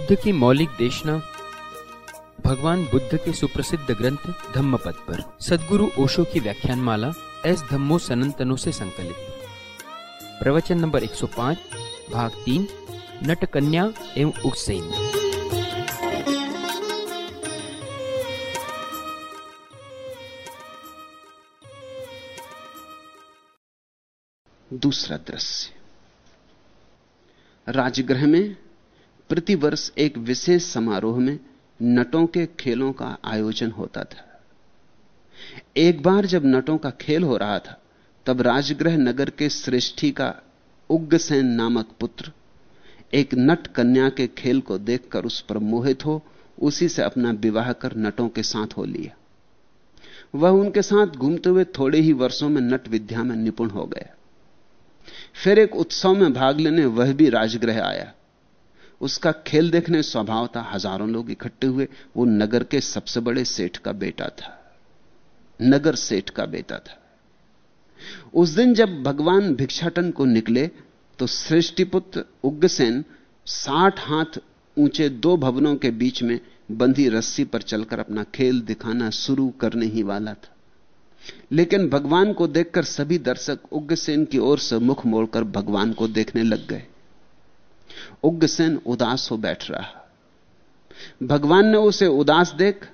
बुद्ध की मौलिक देशना, भगवान बुद्ध के सुप्रसिद्ध ग्रंथ धम्मपद पर। सदगुरु ओशो की व्याख्यान माला एस धम्मो सनंतनो से संकलित। प्रवचन नंबर 105 भाग तीन नट कन्या एवं उक्सेन दूसरा दृश्य। राजगृह में प्रतिवर्ष एक विशेष समारोह में नटों के खेलों का आयोजन होता था। एक बार जब नटों का खेल हो रहा था, तब राजगृह नगर के श्रेष्ठी का उग्रसेन नामक पुत्र एक नट कन्या के खेल को देखकर उस पर मोहित हो, उसी से अपना विवाह कर नटों के साथ हो लिया। वह उनके साथ घूमते हुए थोड़े ही वर्षों में नट विद्या में निपुण हो गया। फिर एक उत्सव में भाग लेने वह भी राजगृह आया। उसका खेल देखने स्वभाव था। हज़ारों लोग इकट्ठे हुए। वो नगर के सबसे बड़े सेठ का बेटा था। नगर सेठ का बेटा था। उस दिन जब भगवान भिक्षाटन को निकले तो सृष्टिपुत्र उग्रसेन साठ हाथ ऊँचे दो भवनों के बीच में बंधी रस्सी पर चलकर अपना खेल दिखाना शुरू करने ही वाला था। लेकिन भगवान को देखकर सभी दर्शक उग्रसेन की ओर से मुख मोड़कर भगवान को देखने लग गए। उग्रसेन उदास हो बैठ रहा भगवान ने उसे उदास देख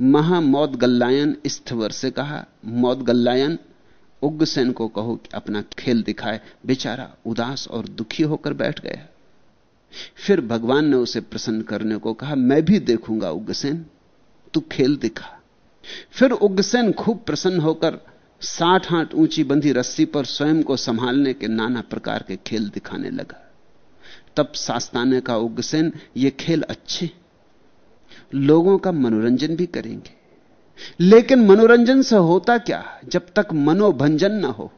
महामौत गल्लायन स्थवर से कहा, मौत गल्लायन उग्रसेन को कहो कि अपना खेल दिखाए। बेचारा उदास और दुखी होकर बैठ गया। फिर भगवान ने उसे प्रसन्न करने को कहा, मैं भी देखूँगा उग्रसेन तू खेल दिखा। फिर उग्रसेन खूब प्रसन्न होकर साठ हाथ ऊँची बंधी रस्सी पर स्वयं को संभालने के नाना प्रकार के खेल दिखाने लगा। तब सास्ताने का उग्रसेन ये खेल अच्छे। लोगों का मनोरंजन भी करेंगे। लेकिन मनोरंजन से होता क्या? जब तक मनोभंजन ना हो।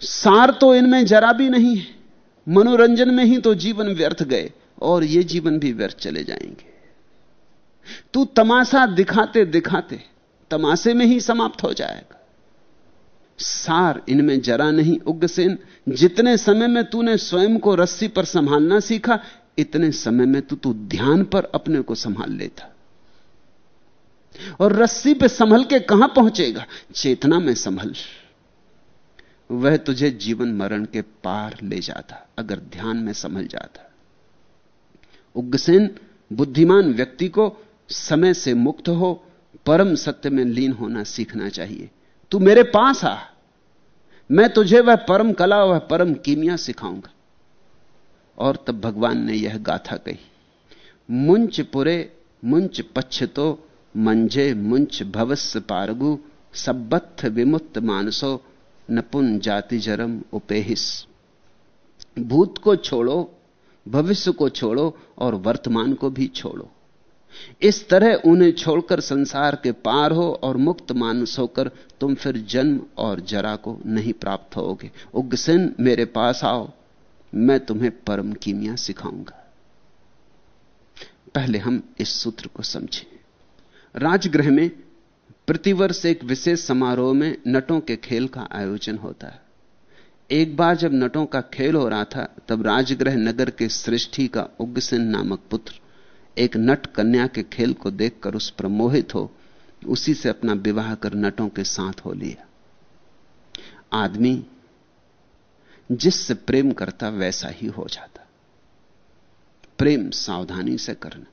सार तो इनमें जरा भी नहीं है। मनोरंजन में ही तो जीवन व्यर्थ गए और ये जीवन भी व्यर्थ चले जाएँगे। तू तमाशा दिखाते दिखाते तमाशे में ही समाप्त हो जाएगा। सार इनमें जरा नहीं उग्रसेन। जितने समय में तूने स्वयं को रस्सी पर संभालना सीखा, इतने समय में तू तू ध्यान पर अपने को संभाल लेता। और रस्सी पे संभल के कहाँ पहुंचेगा? चेतना में संभल। वह तुझे जीवन मरण के पार ले जाता, अगर ध्यान में संभल जाता। उग्रसेन, बुद्धिमान व्यक्ति को समय से मुक्त हो, परम सत्य में लीन होना सीखना चाहिए। तू मेरे पास आ। मैं तुझे वह परम कला वह परम कीमिया सिखाऊँगा। और तब भगवान ने यह गाथा कही, मुंच पुरे, मुंच पच्छतो, मंजे मुंच भवस्य पारगु सबत्थ विमुक्त मानसो, नपुन जाति जरम उपेहिस। भूत को छोड़ो, भविष्य को छोड़ो और वर्तमान को भी छोड़ो। इस तरह उन्हें छोड़कर संसार के पार हो और मुक्त मानस होकर तुम फिर जन्म और जरा को नहीं प्राप्त होगे। उग्रसेन मेरे पास आओ। मैं तुम्हें परम कीमिया सिखाऊँगा। पहले हम इस सूत्र को समझें। राजगृह में प्रतिवर्ष एक विशेष समारोह में नटों के खेल का आयोजन होता है। एक बार जब नटों का खेल हो रहा था, तब राजगृह नगर के सृष्टि का उग्रसेन नामक पुत्र एक नट कन्या के खेल को देखकर उस पर मोहित हो, उसी से अपना विवाह कर नटों के साथ हो लिया। आदमी जिससे प्रेम करता, वैसा ही हो जाता। प्रेम सावधानी से करना,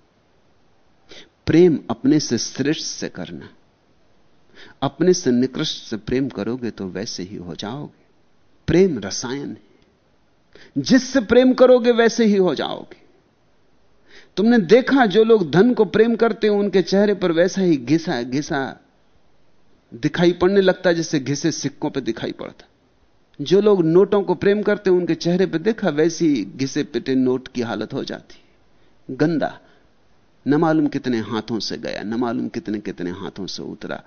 प्रेम अपने से श्रेष्ठ से करना। अपने से निकृष्ट से प्रेम करोगे तो वैसे ही हो जाओगे। प्रेम रसायन है। जिससे प्रेम करोगे, वैसे ही हो जाओगे। तुमने देखा जो लोग धन को प्रेम करते हैं, उनके चेहरे पर वैसा ही घिसा घिसा दिखाई पड़ने लगता जैसे घिसे सिक्कों पर दिखाई पड़ता जो लोग नोटों को प्रेम करते हैं, उनके चेहरे पर देखा, वैसी घिसे पिटे नोट की हालत हो जाती गंदा। न मालूम कितने हाथों से गया, न मालूम कितने कितने हाथों से उतरा।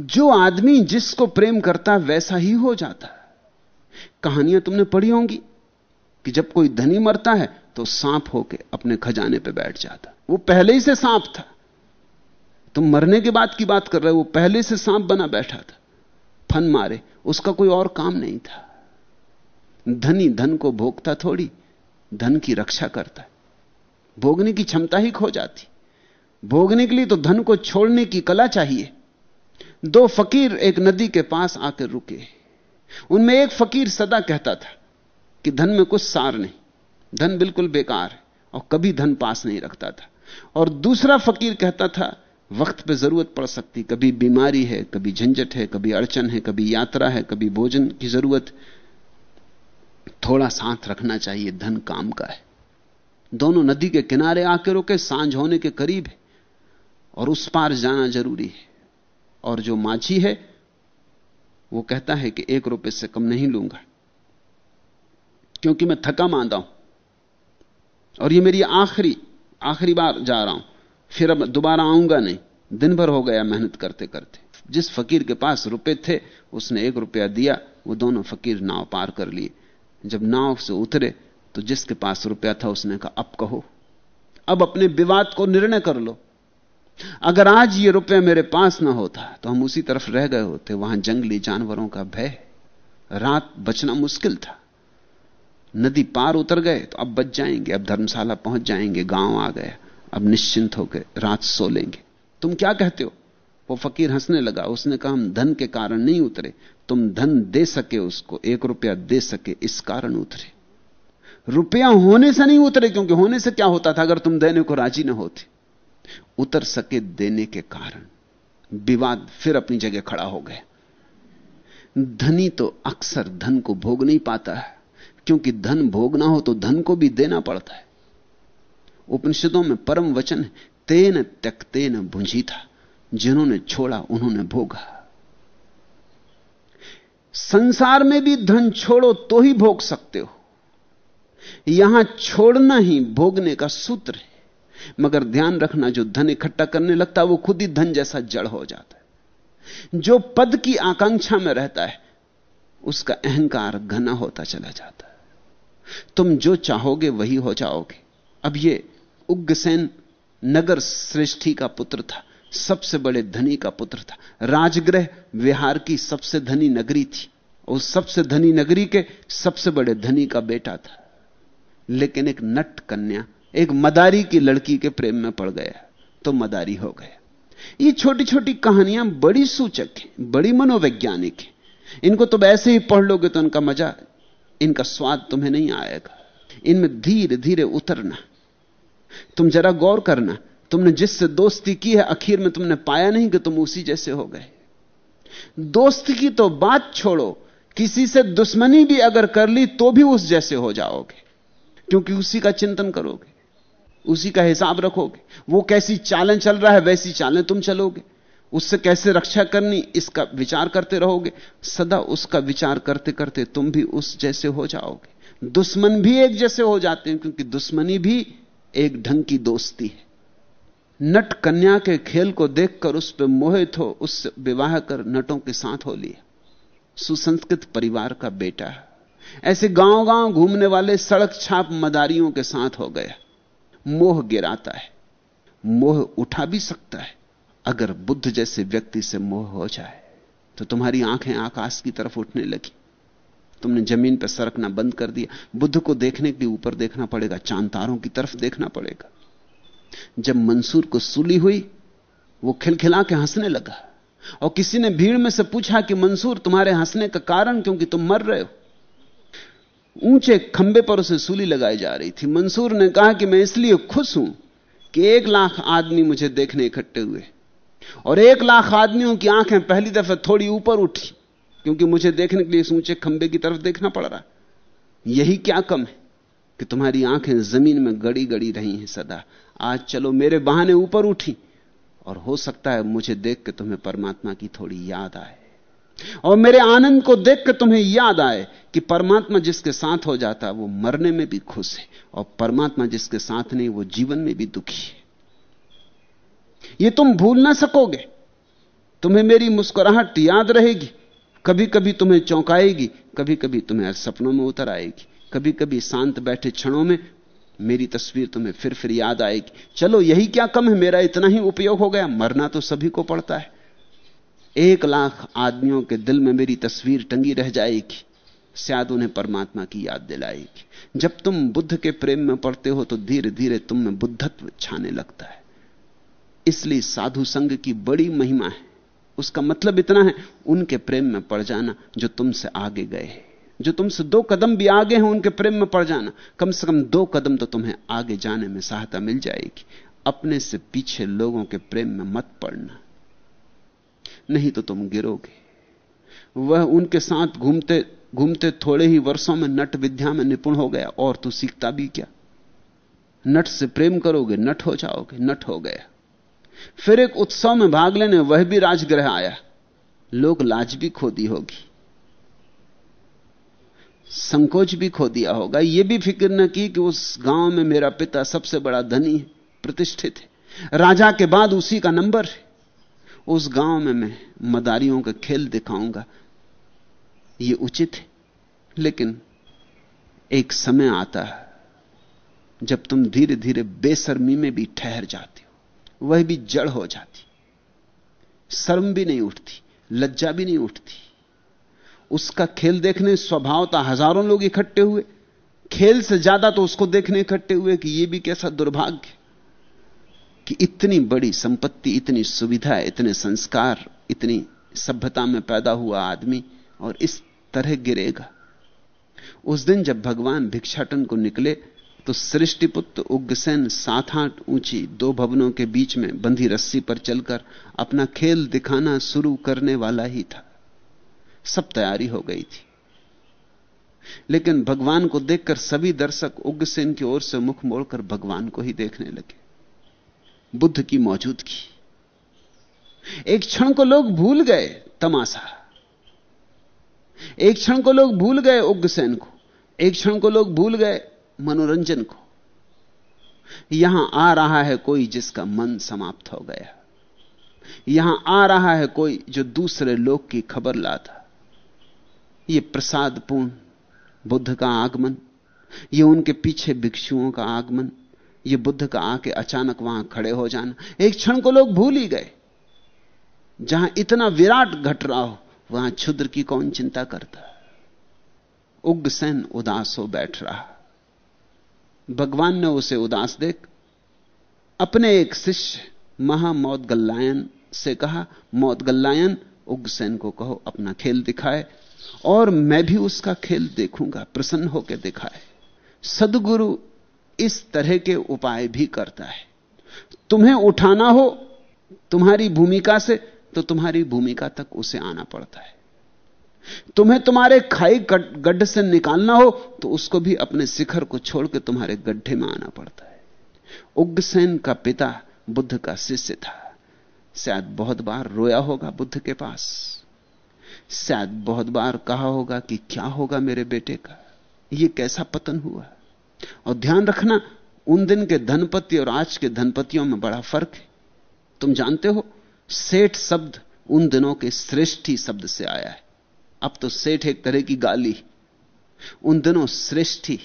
जो आदमी जिसको प्रेम करता, वैसा ही हो जाता। कहानियाँ तुमने पढ़ी होंगी। कि जब कोई धनी मरता है तो सांप होके अपने खजाने पे बैठ जाता। वो पहले ही से सांप था। तुम मरने के बाद की बात कर रहे हो, वो पहले से सांप बना बैठा था। फन मारे, उसका कोई और काम नहीं था। धनी धन को भोगता थोड़ी, धन की रक्षा करता। है भोगने की क्षमता ही खो जाती। भोगने के लिए तो धन को छोड़ने की कला चाहिए। दो फकीर एक नदी के पास आकर रुके। उनमें एक फकीर सदा कहता था कि धन में कुछ सार नहीं। धन बिल्कुल बेकार है और कभी धन पास नहीं रखता था। और दूसरा फकीर कहता था, वक्त पे ज़रूरत पड़ सकती, कभी बीमारी है, कभी झंझट है, कभी अड़चन है, कभी यात्रा है, कभी भोजन की ज़रूरत। थोड़ा साथ रखना चाहिए, धन काम का है। दोनों नदी के किनारे आके रुके, साँझ होने के करीब है। और उस पार जाना ज़रूरी है। और जो माझी है, वो कहता है कि एक रुपए से कम नहीं लूँगा। क्योंकि मैं थका मांदा हूँ। और ये मेरी आखिरी आखिरी बार जा रहा हूँ। फिर अब दोबारा आऊँगा नहीं। दिन भर हो गया मेहनत करते करते। जिस फकीर के पास रुपए थे, उसने एक रुपया दिया, वो दोनों फकीर नाव पार कर लिए। जब नाव से उतरे तो जिसके पास रुपया था, उसने कहा, अब कहो, अब अपने विवाद को निर्णय कर लो। अगर आज ये रुपया मेरे पास ना होता तो हम उसी तरफ़ रह गए होते। वहाँ जंगली जानवरों का भय। रात बचना मुश्किल था। नदी पार उतर गए तो अब बच जाएँगे, अब धर्मशाला पहुँच जाएँगे, गाँव आ गया, अब निश्चिंत होकर रात सो लेंगे। तुम क्या कहते हो? वो फकीर हंसने लगा, उसने कहा, हम धन के कारण नहीं उतरे, तुम धन दे सके उसको, एक रुपया दे सके, इस कारण उतरे। रुपया होने से नहीं उतरे, क्योंकि होने से क्या होता था अगर तुम देने को राज़ी ना होते? उतर सके देने के कारण। विवाद फिर अपनी जगह खड़ा हो गया। धनी तो अक्सर धन को भोग नहीं पाता है। क्योंकि धन भोगना हो तो धन को भी देना पड़ता है। उपनिषदों में परम वचन तेन त्यक्तेन भुंजी था जिन्होंने छोड़ा उन्होंने भोगा। संसार में भी धन छोड़ो तो ही भोग सकते हो। यहाँ छोड़ना ही भोगने का सूत्र है, मगर ध्यान रखना जो धन इकट्ठा करने लगता है, वो खुद ही धन जैसा जड़ हो जाता है। जो पद की आकांक्षा में रहता है, उसका अहंकार घना होता चला जाता है। तुम जो चाहोगे वही हो जाओगे। अब ये उग्रसेन नगर श्रेष्ठी का पुत्र था, सबसे बड़े धनी का पुत्र था। राजगृह विहार की सबसे धनी नगरी थी उस सबसे धनी नगरी के सबसे बड़े धनी का बेटा था। लेकिन एक नट कन्या, एक मदारी की लड़की के प्रेम में पड़ गया तो मदारी हो गया। ये छोटी छोटी कहानियाँ बड़ी सूचक हैं, बड़ी मनोवैज्ञानिक हैं। इनको तुम ऐसे ही पढ़ लोगे तो इनका मज़ा इनका स्वाद तुम्हें नहीं आएगा। इनमें धीरे धीरे उतरना। तुम जरा गौर करना, तुमने जिससे दोस्ती की है, आखिर में तुमने पाया नहीं कि तुम उसी जैसे हो गए। दोस्ती की तो बात छोड़ो, किसी से दुश्मनी भी अगर कर ली तो भी उस जैसे हो जाओगे, क्योंकि उसी का चिंतन करोगे, उसी का हिसाब रखोगे। वो कैसी चालें चल रहा है, वैसी चालें तुम चलोगे। उससे कैसे रक्षा करनी, इसका विचार करते रहोगे। सदा उसका विचार करते करते तुम भी उस जैसे हो जाओगे। दुश्मन भी एक जैसे हो जाते हैं, क्योंकि दुश्मनी भी एक ढंग की दोस्ती है। नट कन्या के खेल को देखकर उस पर मोहित हो, उससे विवाह कर नटों के साथ हो लिया। सुसंस्कृत परिवार का बेटा है। ऐसे गाँव गाँव घूमने वाले सड़क छाप मदारियों के साथ हो गया। मोह गिराता है। मोह उठा भी सकता है। अगर बुद्ध जैसे व्यक्ति से मोह हो जाए तो तुम्हारी आँखें आकाश की तरफ़ उठने लगी। तुमने ज़मीन पर सरकना बंद कर दिया। बुद्ध को देखने के लिए ऊपर देखना पड़ेगा चाँद तारों की तरफ़ देखना पड़ेगा। जब मंसूर को सुली हुई, वो खिलखिला के हंसने लगा। और किसी ने भीड़ में से पूछा कि, मंसूर, तुम्हारे हंसने का कारण क्योंकि तुम मर रहे हो? ऊँचे खंबे पर उसे सूली लगाई जा रही थी। मंसूर ने कहा कि, मैं इसलिए खुश हूँ कि एक लाख आदमी मुझे देखने इकट्ठे हुए। और एक लाख आदमियों की आँखें पहली दफे थोड़ी ऊपर उठी, क्योंकि मुझे देखने के लिए इस ऊँचे खंबे की तरफ़ देखना पड़ रहा। यही क्या कम है कि तुम्हारी आँखें ज़मीन में गड़ी गड़ी रही हैं सदा। आज चलो मेरे बहाने ऊपर उठी, और हो सकता है मुझे देख के तुम्हें परमात्मा की थोड़ी याद आए। और मेरे आनंद को देख के तुम्हें याद आए कि परमात्मा जिसके साथ हो जाता, वो मरने में भी खुश है, और परमात्मा जिसके साथ नहीं, वो जीवन में भी दुखी है। ये तुम भूल ना सकोगे। तुम्हें मेरी मुस्कुराहट याद रहेगी। कभी कभी तुम्हें चौंकाएगी कभी कभी तुम्हें सपनों में उतर आएगी। कभी कभी शांत बैठे क्षणों में मेरी तस्वीर तुम्हें फिर फिर याद आएगी। चलो, यही क्या कम है? मेरा इतना ही उपयोग हो गया। मरना तो सभी को पड़ता है। एक लाख आदमियों के दिल में मेरी तस्वीर टंगी रह जाएगी। शायद उन्हें परमात्मा की याद दिलाएगी। जब तुम बुद्ध के प्रेम में पड़ते हो तो धीरे धीरे तुम में बुद्धत्व छाने लगता है। इसलिए साधु संघ की बड़ी महिमा है। उसका मतलब इतना है, उनके प्रेम में पड़ जाना जो तुमसे आगे गए जो तुमसे दो कदम भी आगे हैं, उनके प्रेम में पड़ जाना। कम से कम दो कदम तो तुम्हें आगे जाने में सहायता मिल जाएगी। अपने से पीछे लोगों के प्रेम में मत पड़ना। नहीं तो तुम गिरोगे। वह उनके साथ घूमते घूमते थोड़े ही वर्षों में नट विद्या में निपुण हो गया, और तू सीखता भी क्या? नट से प्रेम करोगे, नट हो जाओगे, नट हो गया। फिर एक उत्सव में भाग लेने वह भी राजगृह आया। लोग लाज भी खो दी होगी। संकोच भी खो दिया होगा। यह भी फ़िक्र न की कि उस गाँव में मेरा पिता सबसे बड़ा धनी प्रतिष्ठित है। राजा के बाद उसी का नंबर है। उस गाँव में मैं मदारियों का खेल दिखाऊँगा। यह उचित है। लेकिन एक समय आता है जब तुम धीरे धीरे बेसर्मी में भी ठहर जाते हो। वह भी जड़ हो जाती। शर्म भी नहीं उठती, लज्जा भी नहीं उठती। उसका खेल देखने स्वभावता हज़ारों लोग इकट्ठे हुए। खेल से ज़्यादा तो उसको देखने इकट्ठे हुए कि यह भी कैसा दुर्भाग्य कि इतनी बड़ी संपत्ति, इतनी सुविधा, इतने संस्कार, इतनी सभ्यता में पैदा हुआ आदमी और इस तरह गिरेगा। उस दिन जब भगवान भिक्षाटन को निकले तो सृष्टिपुत्र उग्रसेन सात आठ ऊँची दो भवनों के बीच में बंधी रस्सी पर चलकर अपना खेल दिखाना शुरू करने वाला ही था। सब तैयारी हो गई थी। लेकिन भगवान को देखकर सभी दर्शक उग्रसेन की ओर से मुख मोड़कर भगवान को ही देखने लगे। बुद्ध की मौजूदगी। एक क्षण को लोग भूल गए तमाशा। एक क्षण को लोग भूल गए उग्रसेन को। एक क्षण को लोग भूल गए मनोरंजन को। यहाँ आ रहा है कोई जिसका मन समाप्त हो गया। यहाँ आ रहा है कोई जो दूसरे लोग की खबर लाता। यह प्रसादपूर्ण बुद्ध का आगमन यह उनके पीछे भिक्षुओं का आगमन यह बुद्ध का आके अचानक वहाँ खड़े हो जाना। एक क्षण को लोग भूल ही गए। जहाँ इतना विराट घट रहा हो, वहाँ क्षुद्र की कौन चिंता करता? उग्रसेन उदास हो बैठ रहा। भगवान ने उसे उदास देख, अपने एक शिष्य महामौत गल्लायन से कहा मौत गल्लायन उग्रसेन को कहो, अपना खेल दिखाए और मैं भी उसका खेल देखूँगा, प्रसन्न होकर दिखाए। सदगुरु इस तरह के उपाय भी करता है। तुम्हें उठाना हो तुम्हारी भूमिका से तो तुम्हारी भूमिका तक उसे आना पड़ता है। तुम्हें तुम्हारे खाई गड्ढ से निकालना हो तो उसको भी अपने शिखर को छोड़ के तुम्हारे गड्ढे में आना पड़ता है। उग्रसेन का पिता बुद्ध का शिष्य था। शायद बहुत बार रोया होगा बुद्ध के पास। शायद बहुत बार कहा होगा कि क्या होगा मेरे बेटे का? यह कैसा पतन हुआ? और ध्यान रखना, उन दिन के धनपति और आज के धनपतियों में बड़ा फ़र्क है। तुम जानते हो, सेठ शब्द उन दिनों के श्रेष्ठी शब्द से आया है। अब तो सेठ एक तरह की गाली। उन दिनों श्रेष्ठी,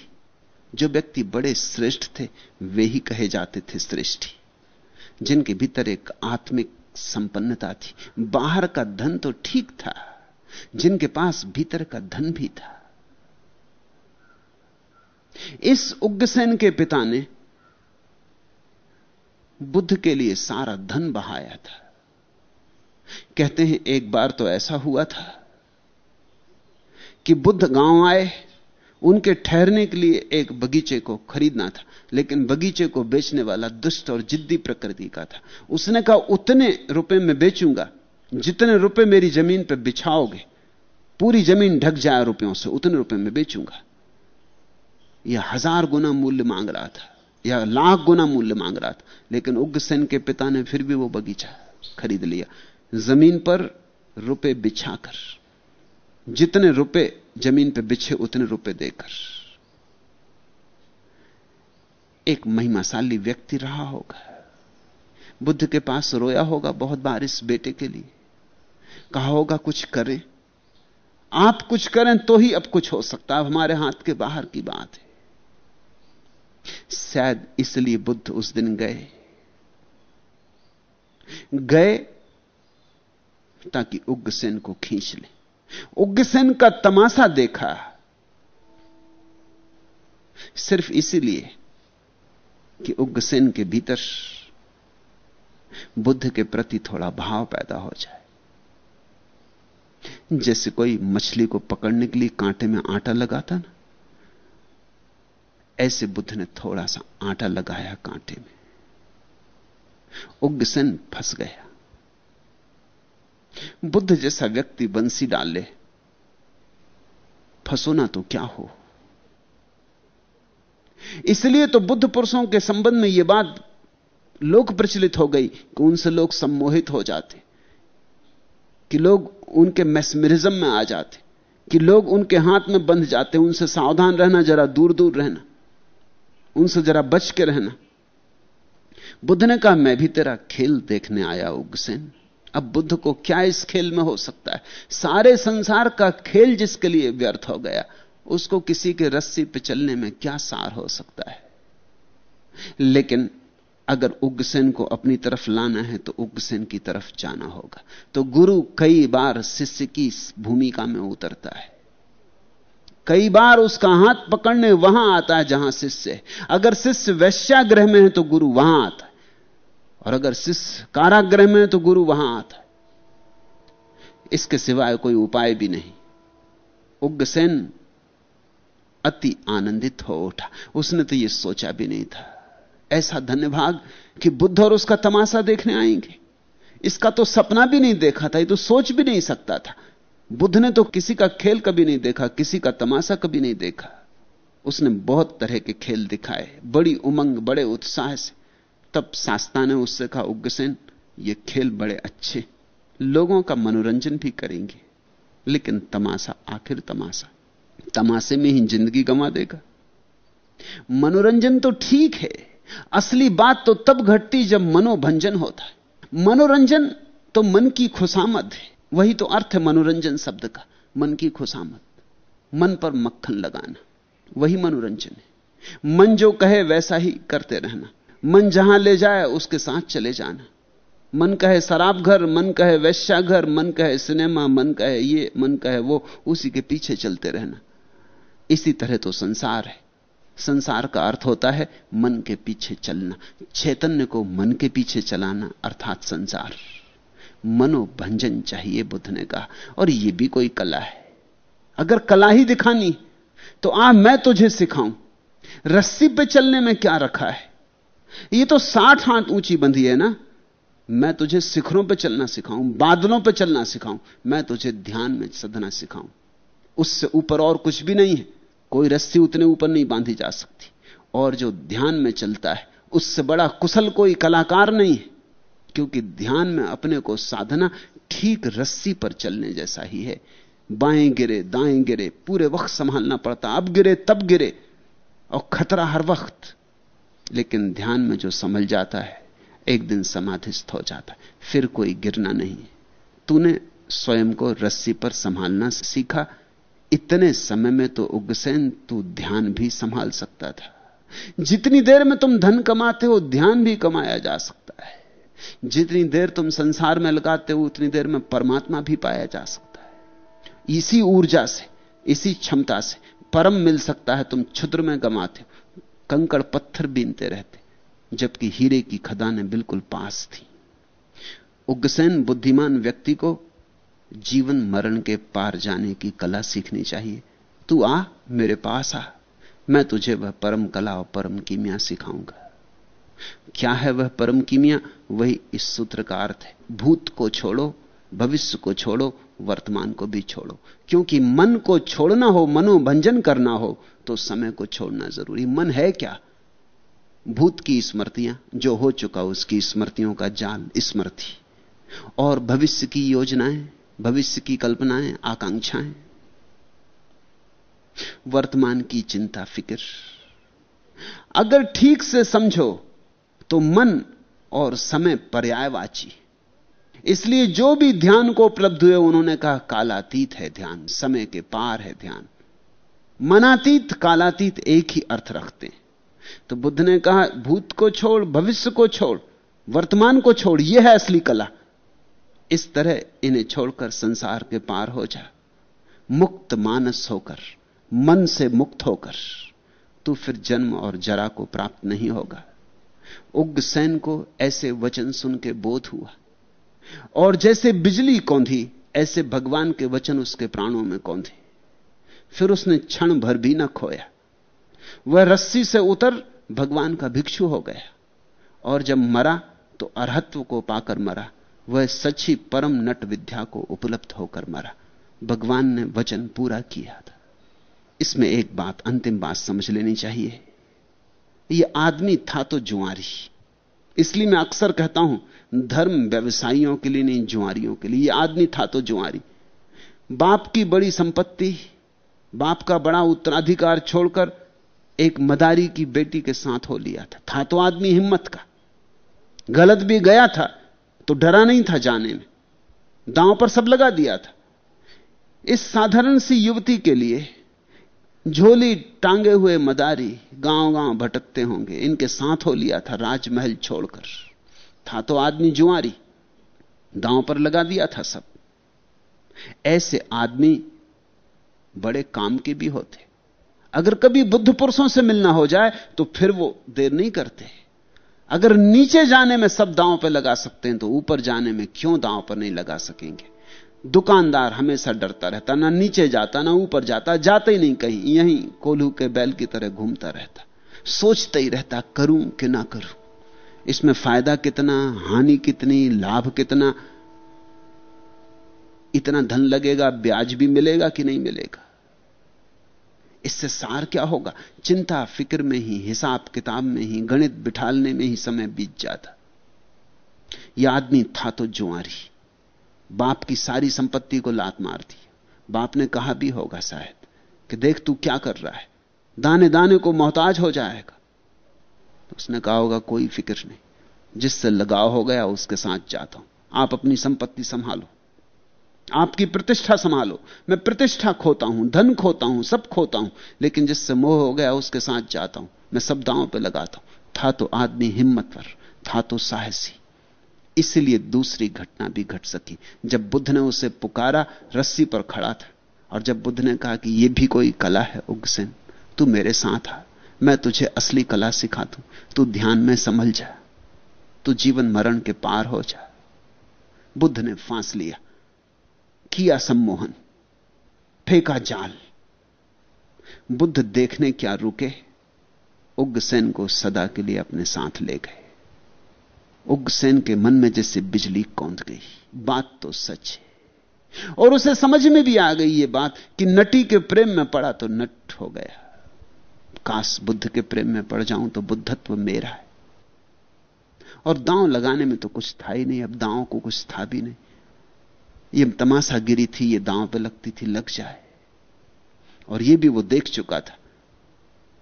जो व्यक्ति बड़े श्रेष्ठ थे, वे ही कहे जाते थे श्रेष्ठी, जिनके भीतर एक आत्मिक संपन्नता थी। बाहर का धन तो ठीक था, जिनके पास भीतर का धन भी था। इस उग्रसेन के पिता ने बुद्ध के लिए सारा धन बहाया था। कहते हैं, एक बार तो ऐसा हुआ था। कि बुद्ध गाँव आए, उनके ठहरने के लिए एक बगीचे को खरीदना था, लेकिन बगीचे को बेचने वाला दुष्ट और जिद्दी प्रकृति का था। उसने कहा, उतने रुपए में बेचूँगा, जितने रुपए मेरी ज़मीन पर बिछाओगे, पूरी ज़मीन ढक जाए रुपयों से, उतने रुपए में बेचूँगा। यह हज़ार गुना मूल्य मांग रहा था, या लाख गुना मूल्य मांग रहा था, लेकिन उग्रसेन के पिता ने फिर भी वो बगीचा खरीद लिया, ज़मीन पर रुपए बिछाकर। जितने रुपए ज़मीन पर बिछे, उतने रुपए देकर। एक महिमाशाली व्यक्ति रहा होगा। बुद्ध के पास रोया होगा बहुत बार इस बेटे के लिए। कहा होगा, कुछ करें। आप कुछ करें तो ही अब कुछ हो सकता है। हमारे हाथ के बाहर की बात है। शायद इसलिए बुद्ध उस दिन गए। गए ताकि उग्रसेन को खींच ले। उग्रसेन का तमाशा देखा। सिर्फ़ इसीलिए कि उग्रसेन के भीतर बुद्ध के प्रति थोड़ा भाव पैदा हो जाए। जैसे कोई मछली को पकड़ने के लिए कांटे में आटा लगाता ना, ऐसे बुद्ध ने थोड़ा सा आटा लगाया कांटे में। उग्रसेन फंस गया। बुद्ध जैसा व्यक्ति बंसी डाल ले। फंसो ना तो क्या हो? इसलिए तो बुद्ध पुरुषों के संबंध में यह बात लोक प्रचलित हो गई कि उनसे लोग सम्मोहित हो जाते, कि लोग उनके मैस्मरिज्म में आ जाते, कि लोग उनके हाथ में बंध जाते, उनसे सावधान रहना, जरा दूर दूर रहना, उनसे जरा बच के रहना। बुद्ध ने कहा, मैं भी तेरा खेल देखने आया उग्रसेन अब बुद्ध को क्या इस खेल में हो सकता है? सारे संसार का खेल जिसके लिए व्यर्थ हो गया, उसको किसी के रस्सी पे चलने में क्या सार हो सकता है? लेकिन अगर उग्रसेन को अपनी तरफ़ लाना है तो उग्रसेन की तरफ़ जाना होगा। तो गुरु कई बार शिष्य की भूमिका में उतरता है। कई बार उसका हाथ पकड़ने वहाँ आता है जहाँ शिष्य अगर शिष्य वैश्याग्रह में है तो गुरु वहाँ आता और अगर शिष्य काराग्रह में तो गुरु वहाँ आता इसके सिवाय कोई उपाय भी नहीं। उग्रसेन अति आनंदित हो उठा। उसने तो यह सोचा भी नहीं था। ऐसा धन्यभाग कि बुद्ध और उसका तमाशा देखने आएँगे। इसका तो सपना भी नहीं देखा था, ये तो सोच भी नहीं सकता था। बुद्ध ने तो किसी का खेल कभी नहीं देखा, किसी का तमाशा कभी नहीं देखा। उसने बहुत तरह के खेल दिखाए, बड़ी उमंग, बड़े उत्साह से। तब शास्ता ने उससे कहा उग्रसेन ये खेल बड़े अच्छे। लोगों का मनोरंजन भी करेंगे, लेकिन तमाशा, आखिर तमाशा। तमाशे में ही ज़िंदगी गंवा देगा। मनोरंजन तो ठीक है, असली बात तो तब घटती जब मनोभंजन होता है। मनोरंजन तो मन की खुशामद है। वही तो अर्थ है मनोरंजन शब्द का, मन की खुशामद। मन पर मक्खन लगाना, वही मनोरंजन है। मन जो कहे, वैसा ही करते रहना। मन जहाँ ले जाए, उसके साथ चले जाना। मन कहे शराब घर, मन कहे वैश्या घर, मन कहे सिनेमा, मन कहे ये, मन कहे वो, उसी के पीछे चलते रहना। इसी तरह तो संसार है। संसार का अर्थ होता है मन के पीछे चलना। चैतन्य को मन के पीछे चलाना, अर्थात संसार। मनोभंजन चाहिए बुद्ध ने कहा, और यह भी कोई कला है। अगर कला ही दिखानी तो आ, मैं तुझे सिखाऊं। रस्सी पे चलने में क्या रखा है? ये तो साठ हाथ ऊँची बंधी है ना? मैं तुझे शिखरों पे चलना सिखाऊं, बादलों पे चलना सिखाऊं, मैं तुझे ध्यान में सदना सिखाऊं। उससे ऊपर और कुछ भी नहीं है। कोई रस्सी उतने ऊपर नहीं बांधी जा सकती। और जो ध्यान में चलता है, उससे बड़ा कुशल कोई कलाकार नहीं है। क्योंकि ध्यान में अपने को साधना ठीक रस्सी पर चलने जैसा ही है। बाएँ गिरे, दाएँ गिरे, पूरे वक्त संभालना पड़ता, अब गिरे, तब गिरे। और खतरा हर वक्त। लेकिन ध्यान में जो संभल जाता है, एक दिन समाधिस्थ हो जाता है। फिर कोई गिरना नहीं तूने स्वयं को रस्सी पर संभालना सीखा। इतने समय में तो उग्रसेन तू ध्यान भी संभाल सकता था। जितनी देर में तुम धन कमाते हो, ध्यान भी कमाया जा सकता है। जितनी देर तुम संसार में लगाते हो, उतनी देर में परमात्मा भी पाया जा सकता है। इसी ऊर्जा से, इसी क्षमता से परम मिल सकता है, तुम क्षुद्र में गमाते हो। कंकड़ पत्थर बीनते रहते, जबकि हीरे की खदानें बिल्कुल पास थी। उग्रसेन बुद्धिमान व्यक्ति को जीवन मरण के पार जाने की कला सीखनी चाहिए। तू आ, मेरे पास आ, मैं तुझे वह परम कला और परम कीमिया सिखाऊँगा। क्या है वह परम कीमिया? वही इस सूत्र का अर्थ है। भूत को छोड़ो, भविष्य को छोड़ो वर्तमान को भी छोड़ो। क्योंकि मन को छोड़ना हो, मनोभंजन करना हो तो समय को छोड़ना ज़रूरी। मन है क्या? भूत की स्मृतियाँ, जो हो चुका उसकी स्मृतियों का जाल, स्मृति। और भविष्य की योजनाएँ, भविष्य की कल्पनाएँ, आकांक्षाएँ। वर्तमान की चिंता, फ़िक्र। अगर ठीक से समझो तो मन और समय पर्यायवाची। इसलिए जो भी ध्यान को उपलब्ध हुए, उन्होंने कहा, कालातीत है ध्यान, समय के पार है ध्यान। मनातीत, कालातीत एक ही अर्थ रखते हैं। तो बुद्ध ने कहा, भूत को छोड़, भविष्य को छोड़, वर्तमान को छोड़, यह है असली कला। इस तरह इन्हें छोड़कर संसार के पार हो जा। मुक्त मानस होकर, मन से मुक्त होकर तो फिर जन्म और जरा को प्राप्त नहीं होगा। उग्रसेन को ऐसे वचन सुन के बोध हुआ। और जैसे बिजली कौंधी ऐसे भगवान के वचन उसके प्राणों में कौंधे फिर उसने क्षण भर भी न खोया। वह रस्सी से उतर भगवान का भिक्षु हो गया। और जब मरा तो अरहत्व को पाकर मरा। वह सच्ची परम नट विद्या को उपलब्ध होकर मरा। भगवान ने वचन पूरा किया था। इसमें एक बात, अंतिम बात समझ लेनी चाहिए। यह आदमी था तो जुआरी। इसलिए मैं अक्सर कहता हूँ, धर्म व्यवसायियों के लिए नहीं, जुआरियों के लिए। यह आदमी था तो जुआरी। बाप की बड़ी संपत्ति, बाप का बड़ा उत्तराधिकार छोड़कर एक मदारी की बेटी के साथ हो लिया था। था तो आदमी हिम्मत का। गलत भी गया था तो डरा नहीं था जाने में। दांव पर सब लगा दिया था। इस साधारण सी युवती के लिए झोली टांगे हुए मदारी गाँव गाँव भटकते होंगे। इनके साथ हो लिया था राजमहल छोड़कर। था तो आदमी जुआरी, दांव पर लगा दिया था सब। ऐसे आदमी बड़े काम के भी होते। अगर कभी बुद्ध पुरुषों से मिलना हो जाए तो फिर वो देर नहीं करते। अगर नीचे जाने में सब दांव पर लगा सकते हैं तो ऊपर जाने में क्यों दांव पर नहीं लगा सकेंगे? दुकानदार हमेशा डरता रहता, ना नीचे जाता, ना ऊपर जाता, जाते ही नहीं कहीं, यहीं कोल्हू के बैल की तरह घूमता रहता। सोचता ही रहता, करूँ कि ना करूँ? इसमें फ़ायदा कितना, हानि कितनी, लाभ कितना? इतना धन लगेगा, ब्याज भी मिलेगा कि नहीं मिलेगा? इससे सार क्या होगा? चिंता फ़िक्र में ही, हिसाब किताब में ही, गणित बिठालने में ही समय बीत जाता। यह आदमी था तो जुआरी। बाप की सारी संपत्ति को लात मार दी। बाप ने कहा भी होगा शायद कि देख तू क्या कर रहा है। दाने दाने को मोहताज हो जाएगा। उसने कहा होगा, कोई फ़िक्र नहीं। जिससे लगाव हो गया, उसके साथ जाता हूँ। आप अपनी संपत्ति संभालो। आपकी प्रतिष्ठा संभालो। मैं प्रतिष्ठा खोता हूँ, धन खोता हूँ, सब खोता हूँ। लेकिन जिससे मोह हो गया, उसके साथ जाता हूँ। मैं सब दांव पर लगाता हूँ। था तो आदमी हिम्मतवर, था तो साहसी। इसलिए दूसरी घटना भी घट सकी। जब बुद्ध ने उसे पुकारा, रस्सी पर खड़ा था, और जब बुद्ध ने कहा कि यह भी कोई कला है उग्रसेन तू मेरे साथ आ, मैं तुझे असली कला सिखा दूँ, तू ध्यान में संभल जा, तू जीवन मरण के पार हो जा। बुद्ध ने फांस लिया। किया सम्मोहन, फेंका जाल। बुद्ध देखने क्या रुके उग्रसेन को सदा के लिए अपने साथ ले गए। उग्रसेन के मन में जैसे बिजली कौंध गई। बात तो सच है। और उसे समझ में भी आ गई ये बात कि नटी के प्रेम में पड़ा तो नट हो गया। काश बुद्ध के प्रेम में पड़ जाऊँ तो बुद्धत्व मेरा है। और दांव लगाने में तो कुछ था ही नहीं, अब दांव को कुछ था भी नहीं। ये तमाशा गिरी थी, ये दांव पे लगती थी, लग जाए। और ये भी वो देख चुका था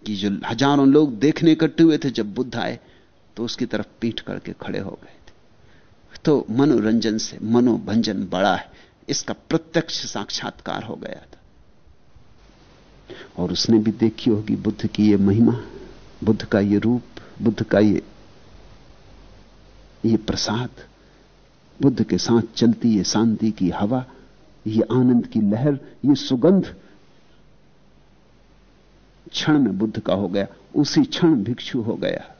कि जो हज़ारों लोग देखने इकट्ठे हुए थे जब बुद्ध आए तो उसकी तरफ़ पीठ करके खड़े हो गए थे। तो मनोरंजन से मनोभंजन बड़ा है। इसका प्रत्यक्ष साक्षात्कार हो गया था। और उसने भी देखी होगी बुद्ध की यह महिमा, बुद्ध का ये रूप, बुद्ध का ये ये प्रसाद। बुद्ध के साथ चलती ये शांति की हवा, ये आनंद की लहर, ये सुगंध क्षण में बुद्ध का हो गया। उसी क्षण भिक्षु हो गया।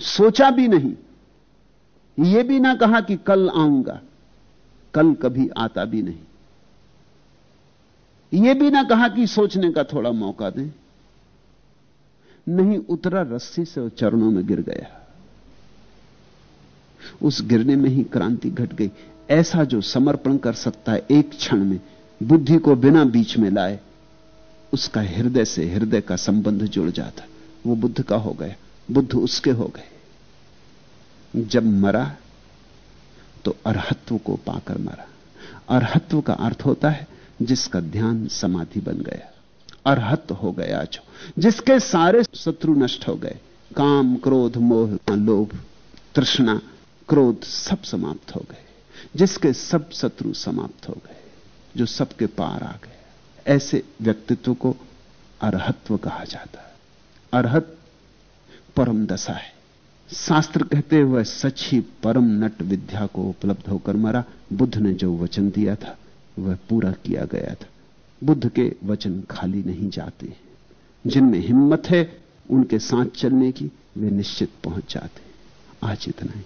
सोचा भी नहीं। यह भी ना कहा कि कल आऊँगा। कल कभी आता भी नहीं। यह भी ना कहा कि सोचने का थोड़ा मौका दें। नहीं, उतरा रस्सी से चरणों में गिर गया। उस गिरने में ही क्रांति घट गई। ऐसा जो समर्पण कर सकता है, एक क्षण में, बुद्धि को बिना बीच में लाए, उसका हृदय से हृदय का संबंध जुड़ जाता। वो बुद्ध का हो गया। बुद्ध उसके हो गए। जब मरा तो अरहत्व को पाकर मरा। अरहत्व का अर्थ होता है जिसका ध्यान समाधि बन गया। अरहत हो गया जो, जिसके सारे शत्रु नष्ट हो गए। काम, क्रोध, मोह, लोभ, तृष्णा, क्रोध सब समाप्त हो गए। जिसके सब शत्रु समाप्त हो गए, जो सबके पार आ गए। ऐसे व्यक्तित्व को अरहत्व कहा जाता है। अरहत परम दशा है। शास्त्र कहते हुए सच ही परम नट विद्या को उपलब्ध होकर मरा। बुद्ध ने जो वचन दिया था, वह पूरा किया गया था। बुद्ध के वचन खाली नहीं जाते जिनमें हिम्मत है, उनके साथ चलने की वे निश्चित पहुँच जाते आज इतना ही।